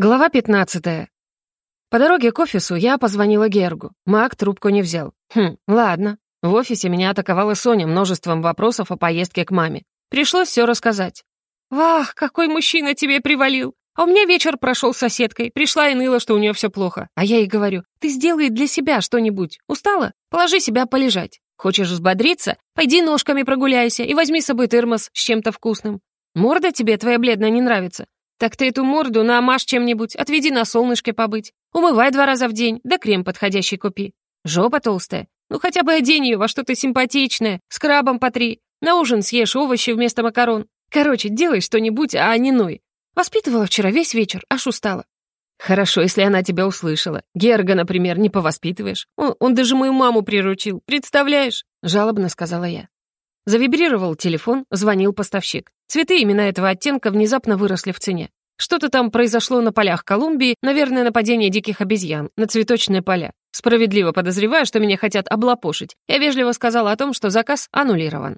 Глава 15. По дороге к офису я позвонила Гергу. Мак трубку не взял. Хм, ладно. В офисе меня атаковала Соня множеством вопросов о поездке к маме. Пришлось все рассказать. «Вах, какой мужчина тебе привалил! А у меня вечер прошел с соседкой. Пришла и ныла, что у нее все плохо. А я ей говорю, ты сделай для себя что-нибудь. Устала? Положи себя полежать. Хочешь взбодриться? Пойди ножками прогуляйся и возьми с собой термос с чем-то вкусным. Морда тебе твоя бледная не нравится? Так ты эту морду намажь чем-нибудь, отведи на солнышке побыть. Умывай два раза в день, да крем подходящий купи. Жопа толстая. Ну хотя бы одень ее во что-то симпатичное, с крабом потри. На ужин съешь овощи вместо макарон. Короче, делай что-нибудь, а не ной. Воспитывала вчера весь вечер, аж устала. Хорошо, если она тебя услышала. Герга, например, не повоспитываешь. Он, он даже мою маму приручил, представляешь? Жалобно сказала я. Завибрировал телефон, звонил поставщик. Цветы именно этого оттенка внезапно выросли в цене. Что-то там произошло на полях Колумбии, наверное, нападение диких обезьян на цветочные поля. Справедливо подозревая, что меня хотят облапошить, я вежливо сказала о том, что заказ аннулирован.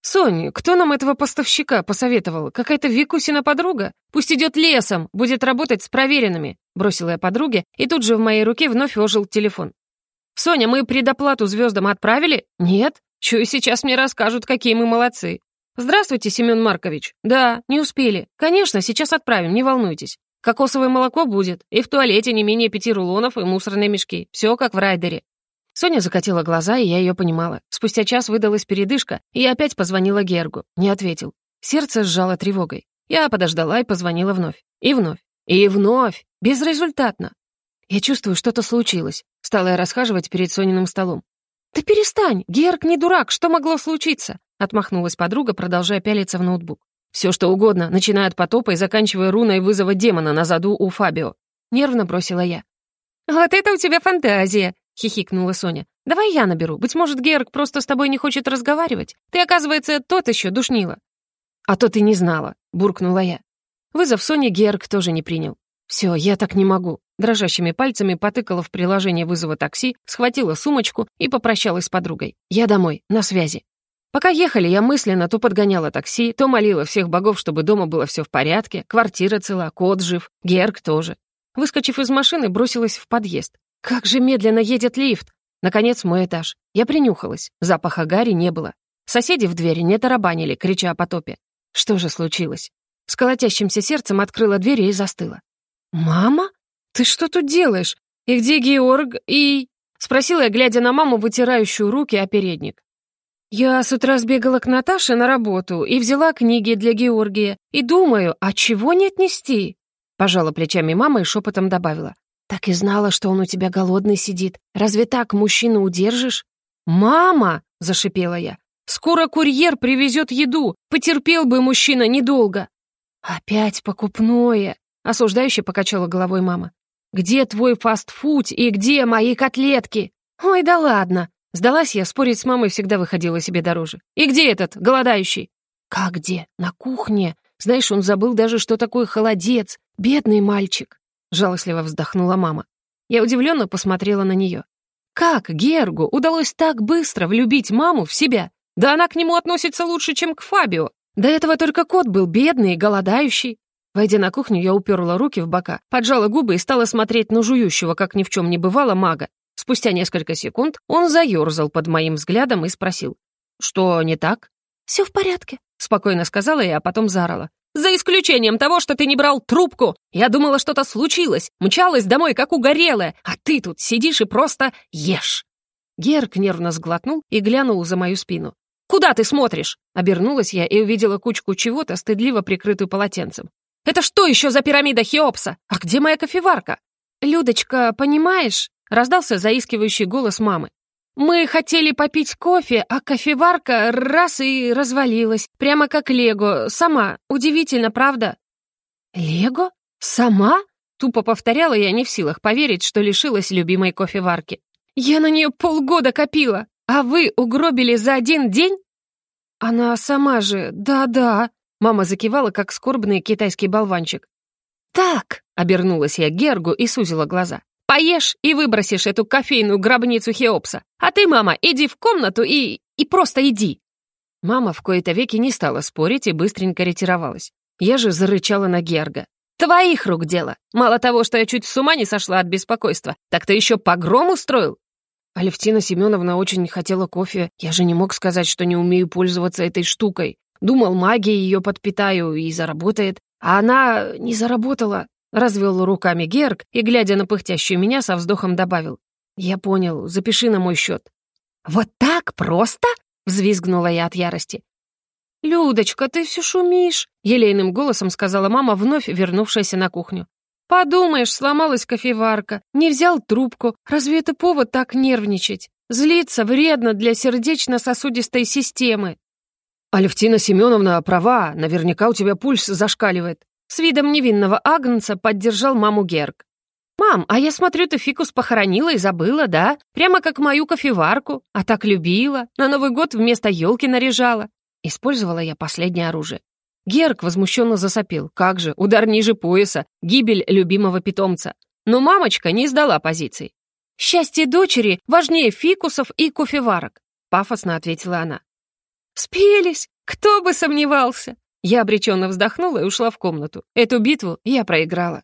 «Сонь, кто нам этого поставщика посоветовал? Какая-то Викусина подруга? Пусть идет лесом, будет работать с проверенными», бросила я подруге, и тут же в моей руке вновь ожил телефон. «Соня, мы предоплату звездам отправили?» «Нет». Чую, сейчас мне расскажут, какие мы молодцы. Здравствуйте, Семен Маркович. Да, не успели. Конечно, сейчас отправим, не волнуйтесь. Кокосовое молоко будет, и в туалете не менее пяти рулонов и мусорные мешки. Все как в райдере. Соня закатила глаза, и я ее понимала. Спустя час выдалась передышка, и опять позвонила Гергу. Не ответил. Сердце сжало тревогой. Я подождала и позвонила вновь. И вновь. И вновь. Безрезультатно. Я чувствую, что-то случилось. Стала я расхаживать перед Сониным столом. «Да перестань! Герк не дурак! Что могло случиться?» Отмахнулась подруга, продолжая пялиться в ноутбук. «Все что угодно, начиная от потопа и заканчивая руной вызова демона на заду у Фабио». Нервно бросила я. «Вот это у тебя фантазия!» — хихикнула Соня. «Давай я наберу. Быть может, Герк просто с тобой не хочет разговаривать? Ты, оказывается, тот еще душнила». «А то ты не знала», — буркнула я. Вызов Сони Герк тоже не принял. «Все, я так не могу». Дрожащими пальцами потыкала в приложение вызова такси, схватила сумочку и попрощалась с подругой. «Я домой, на связи». Пока ехали, я мысленно то подгоняла такси, то молила всех богов, чтобы дома было все в порядке, квартира цела, кот жив, Герк тоже. Выскочив из машины, бросилась в подъезд. Как же медленно едет лифт! Наконец, мой этаж. Я принюхалась. Запаха гари не было. Соседи в двери не тарабанили, крича о потопе. Что же случилось? С колотящимся сердцем открыла дверь и застыла. «Мама?» «Ты что тут делаешь? И где Георг и...» — спросила я, глядя на маму, вытирающую руки о передник. «Я с утра сбегала к Наташе на работу и взяла книги для Георгия. И думаю, а чего не отнести?» Пожала плечами мама и шепотом добавила. «Так и знала, что он у тебя голодный сидит. Разве так мужчину удержишь?» «Мама!» — зашипела я. «Скоро курьер привезет еду. Потерпел бы мужчина недолго». «Опять покупное!» — осуждающе покачала головой мама. Где твой фастфуд и где мои котлетки? Ой, да ладно. Сдалась я, спорить с мамой всегда выходила себе дороже. И где этот, голодающий? Как где? На кухне. Знаешь, он забыл даже, что такое холодец. Бедный мальчик. Жалостливо вздохнула мама. Я удивленно посмотрела на нее. Как Гергу удалось так быстро влюбить маму в себя? Да она к нему относится лучше, чем к Фабио. До этого только кот был бедный и голодающий. Войдя на кухню, я уперла руки в бока, поджала губы и стала смотреть на жующего, как ни в чем не бывало, мага. Спустя несколько секунд он заерзал под моим взглядом и спросил. «Что не так?» «Все в порядке», — спокойно сказала я, а потом заорала. «За исключением того, что ты не брал трубку! Я думала, что-то случилось, мчалась домой, как угорелая, а ты тут сидишь и просто ешь!» Герк нервно сглотнул и глянул за мою спину. «Куда ты смотришь?» Обернулась я и увидела кучку чего-то, стыдливо прикрытую полотенцем. Это что еще за пирамида Хеопса? А где моя кофеварка?» «Людочка, понимаешь?» — раздался заискивающий голос мамы. «Мы хотели попить кофе, а кофеварка раз и развалилась, прямо как Лего, сама. Удивительно, правда?» «Лего? Сама?» — тупо повторяла я, не в силах поверить, что лишилась любимой кофеварки. «Я на нее полгода копила, а вы угробили за один день?» «Она сама же, да-да», Мама закивала, как скорбный китайский болванчик. «Так!» — обернулась я Гергу и сузила глаза. «Поешь и выбросишь эту кофейную гробницу Хеопса. А ты, мама, иди в комнату и... и просто иди!» Мама в кои-то веки не стала спорить и быстренько ретировалась. Я же зарычала на Герга. Твоих рук дело. Мало того, что я чуть с ума не сошла от беспокойства, так ты еще погром устроил. Алевтина Семеновна очень хотела кофе. Я же не мог сказать, что не умею пользоваться этой штукой. Думал, магией ее подпитаю и заработает. А она не заработала. Развел руками Герк и, глядя на пыхтящую меня, со вздохом добавил. «Я понял, запиши на мой счет». «Вот так просто?» — взвизгнула я от ярости. «Людочка, ты все шумишь», — елейным голосом сказала мама, вновь вернувшаяся на кухню. «Подумаешь, сломалась кофеварка, не взял трубку. Разве это повод так нервничать? Злиться вредно для сердечно-сосудистой системы». «Алевтина Семеновна права, наверняка у тебя пульс зашкаливает». С видом невинного агнца поддержал маму Герк. «Мам, а я смотрю, ты фикус похоронила и забыла, да? Прямо как мою кофеварку. А так любила. На Новый год вместо елки наряжала. Использовала я последнее оружие. Герк возмущенно засопил. Как же, удар ниже пояса, гибель любимого питомца. Но мамочка не сдала позиций. «Счастье дочери важнее фикусов и кофеварок», — пафосно ответила она. «Спелись! Кто бы сомневался!» Я обреченно вздохнула и ушла в комнату. Эту битву я проиграла.